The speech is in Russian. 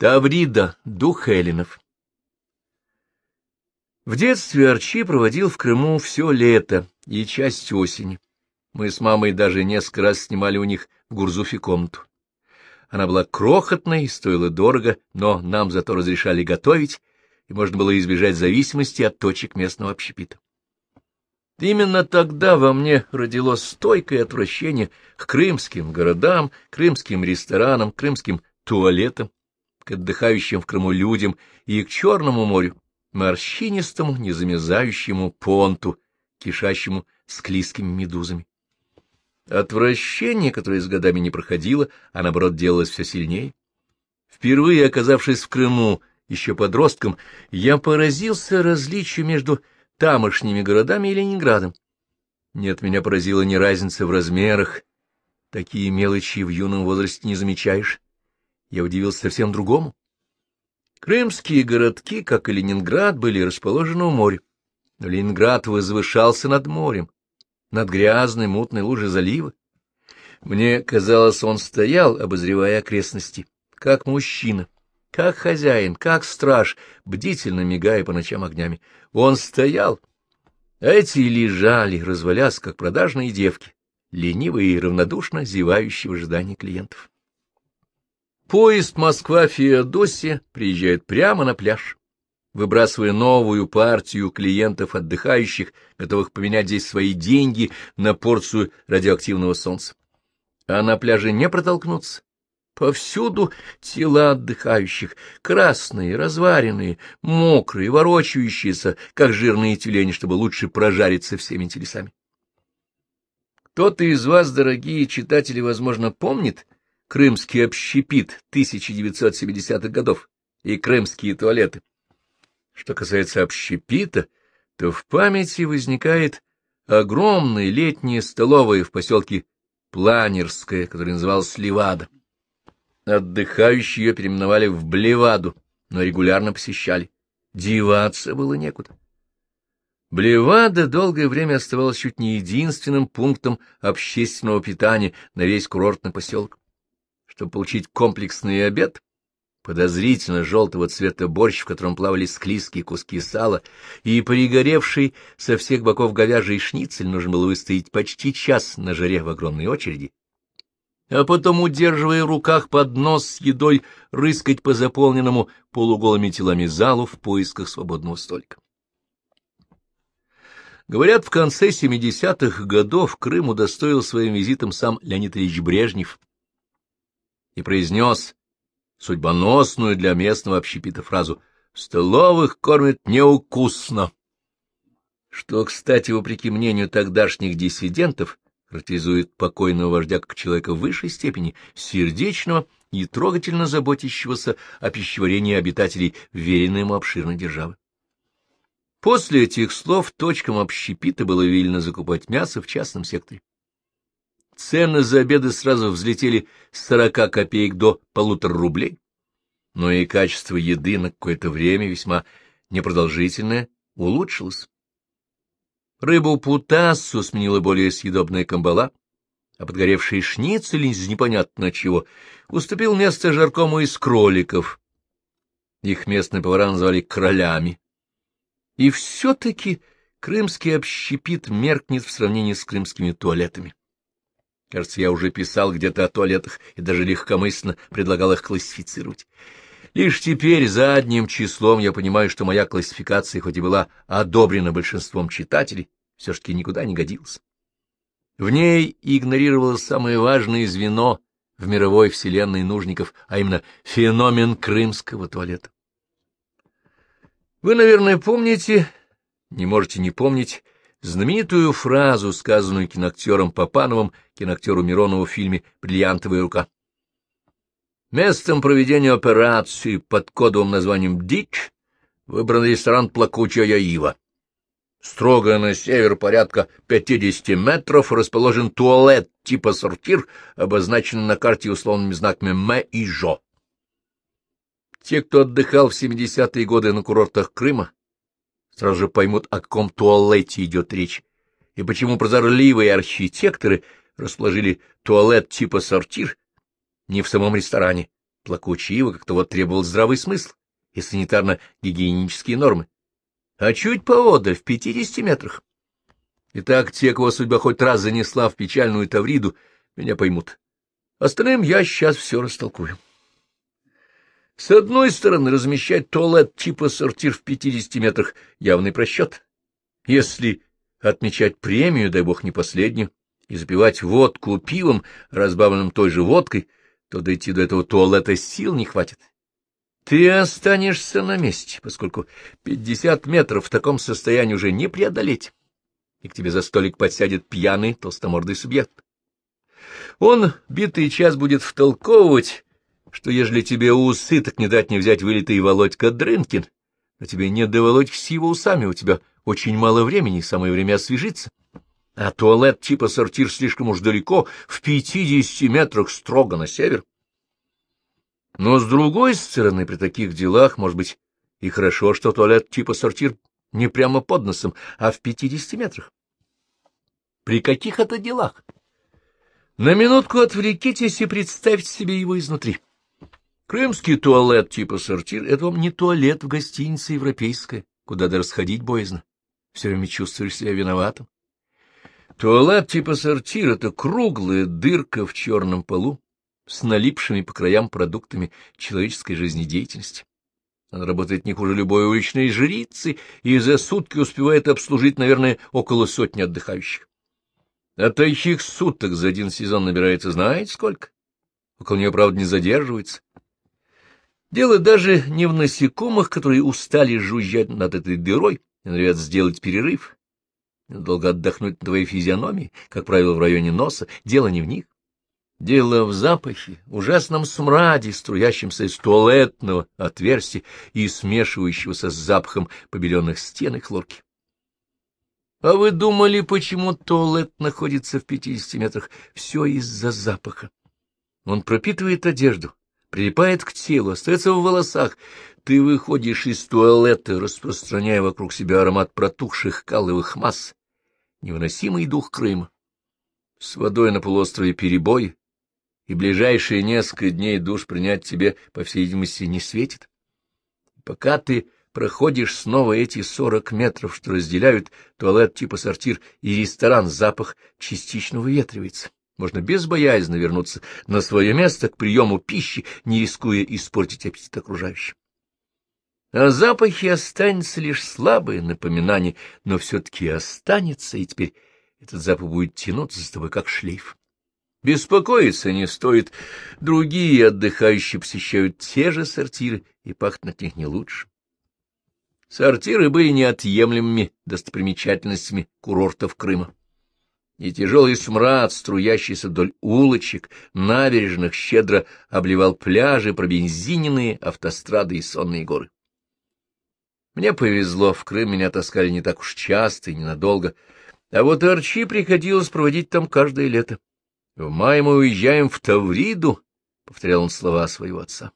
Таврида, дух эллинов. В детстве Арчи проводил в Крыму все лето и часть осени. Мы с мамой даже несколько раз снимали у них в Гурзуфе комнату. Она была крохотной, стоила дорого, но нам зато разрешали готовить, и можно было избежать зависимости от точек местного общепита. Именно тогда во мне родилось стойкое отвращение к крымским городам, крымским ресторанам, крымским туалетам, к отдыхающим в Крыму людям и к Черному морю, морщинистому, незамерзающему понту, кишащему склизкими медузами. Отвращение, которое с годами не проходило, а наоборот делалось все сильнее. Впервые оказавшись в Крыму, еще подростком, я поразился различию между тамошними городами и Ленинградом. Нет, меня поразила не разница в размерах. Такие мелочи в юном возрасте не замечаешь я удивился совсем другому. Крымские городки, как и Ленинград, были расположены у моря. Но Ленинград возвышался над морем, над грязной мутной лужей залива. Мне казалось, он стоял, обозревая окрестности, как мужчина, как хозяин, как страж, бдительно мигая по ночам огнями. Он стоял, а эти лежали, развалясь, как продажные девки, ленивые и равнодушно зевающие в ожидании клиентов. Поезд Москва-Феодосия приезжает прямо на пляж, выбрасывая новую партию клиентов отдыхающих, готовых поменять здесь свои деньги на порцию радиоактивного солнца. А на пляже не протолкнуться. Повсюду тела отдыхающих, красные, разваренные, мокрые, ворочающиеся, как жирные тюлени, чтобы лучше прожариться всеми телесами. Кто-то из вас, дорогие читатели, возможно, помнит, крымский общепит 1970-х годов и крымские туалеты. Что касается общепита, то в памяти возникает огромная летняя столовая в поселке Планерская, которая называлась Левада. Отдыхающие ее переименовали в Блеваду, но регулярно посещали. Деваться было некуда. Блевада долгое время оставалась чуть не единственным пунктом общественного питания на весь курортный поселок чтобы получить комплексный обед, подозрительно желтого цвета борщ, в котором плавали склизкие куски сала, и пригоревший со всех боков говяжий шницель нужно было выстоять почти час на жаре в огромной очереди, а потом, удерживая в руках поднос с едой, рыскать по заполненному полуголыми телами залу в поисках свободного столика. Говорят, в конце 70-х годов Крым удостоил своим визитом сам Леонид Ильич Брежнев, и произнес судьбоносную для местного общепита фразу «В столовых кормят неукусно», что, кстати, вопреки мнению тогдашних диссидентов, характеризует покойного вождя как человека в высшей степени сердечного и трогательно заботящегося о пищеварении обитателей веренной ему обширной державы. После этих слов точкам общепита было велено закупать мясо в частном секторе. Цены за обеды сразу взлетели с сорока копеек до полутора рублей, но и качество еды на какое-то время весьма непродолжительное улучшилось. Рыбу путассу сменила более съедобная камбала, а подгоревший шницель из непонятно чего уступил место жаркому из кроликов. Их местные повара называли кролями. И все-таки крымский общепит меркнет в сравнении с крымскими туалетами. Кажется, я уже писал где-то о туалетах и даже легкомысленно предлагал их классифицировать. Лишь теперь задним числом я понимаю, что моя классификация, хоть и была одобрена большинством читателей, все-таки никуда не годилась. В ней игнорировалось самое важное звено в мировой вселенной нужников, а именно феномен крымского туалета. Вы, наверное, помните, не можете не помнить, знаменитую фразу, сказанную киноактером Папановым, киноактеру Миронову в фильме «Бриллиантовая рука». Местом проведения операции под кодовым названием «Дичь» выбран ресторан «Плакучая ива». Строго на север порядка 50 метров расположен туалет типа сортир, обозначенный на карте условными знаками «М» и «Жо». Те, кто отдыхал в 70-е годы на курортах Крыма, сразу же поймут, о каком туалете идет речь, и почему прозорливые архитекторы расположили туалет типа сортир не в самом ресторане плакучего, как того требовал здравый смысл и санитарно-гигиенические нормы. А чуть поодаль, в пятидесяти метрах. Итак, те, кого судьба хоть раз занесла в печальную Тавриду, меня поймут. Остальным я сейчас все растолкую. С одной стороны, размещать туалет типа сортир в пятидесяти метрах — явный просчет. Если отмечать премию, дай бог не последнюю, и запивать водку пивом, разбавленным той же водкой, то дойти до этого туалета сил не хватит. Ты останешься на месте, поскольку пятьдесят метров в таком состоянии уже не преодолеть, и к тебе за столик подсядет пьяный толстомордый субъект. Он битый час будет втолковывать, что ежели тебе усы, так не дать не взять вылитый Володька Дрынкин, но тебе не до Володьки с его усами, у тебя очень мало времени, самое время освежиться. А туалет типа сортир слишком уж далеко, в пятидесяти метрах строго на север. Но, с другой стороны, при таких делах, может быть, и хорошо, что туалет типа сортир не прямо под носом, а в пятидесяти метрах. При каких это делах? На минутку отвлекитесь и представьте себе его изнутри. Крымский туалет типа сортир — это вам не туалет в гостинице европейская, куда даже сходить боязно. Все время чувствуешь себя виноватым. Туалет типа сортир — это круглая дырка в черном полу с налипшими по краям продуктами человеческой жизнедеятельности. Она работает не хуже любой уличной жрицы и за сутки успевает обслужить, наверное, около сотни отдыхающих. А таких суток за один сезон набирается знаете сколько? Около нее, правда, не задерживается. Дело даже не в насекомых, которые устали жужжать над этой дырой и норовят сделать перерыв, долго отдохнуть на твоей физиономии, как правило, в районе носа, дело не в них. Дело в запахе, ужасном смраде, струящемся из туалетного отверстия и смешивающегося с запахом побеленных стен и хлорки. А вы думали, почему туалет находится в пятидесяти метрах? Все из-за запаха. Он пропитывает одежду, прилипает к телу, остается в волосах. Ты выходишь из туалета, распространяя вокруг себя аромат протухших каловых масс, невыносимый дух Крыма. С водой на полуострове перебой, и ближайшие несколько дней душ принять тебе, по всей видимости, не светит. Пока ты проходишь снова эти сорок метров, что разделяют туалет типа сортир и ресторан, запах частично выветривается. Можно безбоязненно вернуться на свое место к приему пищи, не рискуя испортить аппетит окружающим. О запахе останется лишь слабое напоминание, но все-таки останется, и теперь этот запах будет тянуться с тобой, как шлейф. Беспокоиться не стоит. Другие отдыхающие посещают те же сортиры, и пахнет от них не лучше. Сортиры были неотъемлемыми достопримечательностями курортов Крыма. И тяжелый смрад, струящийся вдоль улочек, набережных, щедро обливал пляжи, пробензиненные автострады и сонные горы. Мне повезло, в Крым меня таскали не так уж часто и ненадолго, а вот Арчи приходилось проводить там каждое лето. В мае мы уезжаем в Тавриду, — повторял он слова своего отца.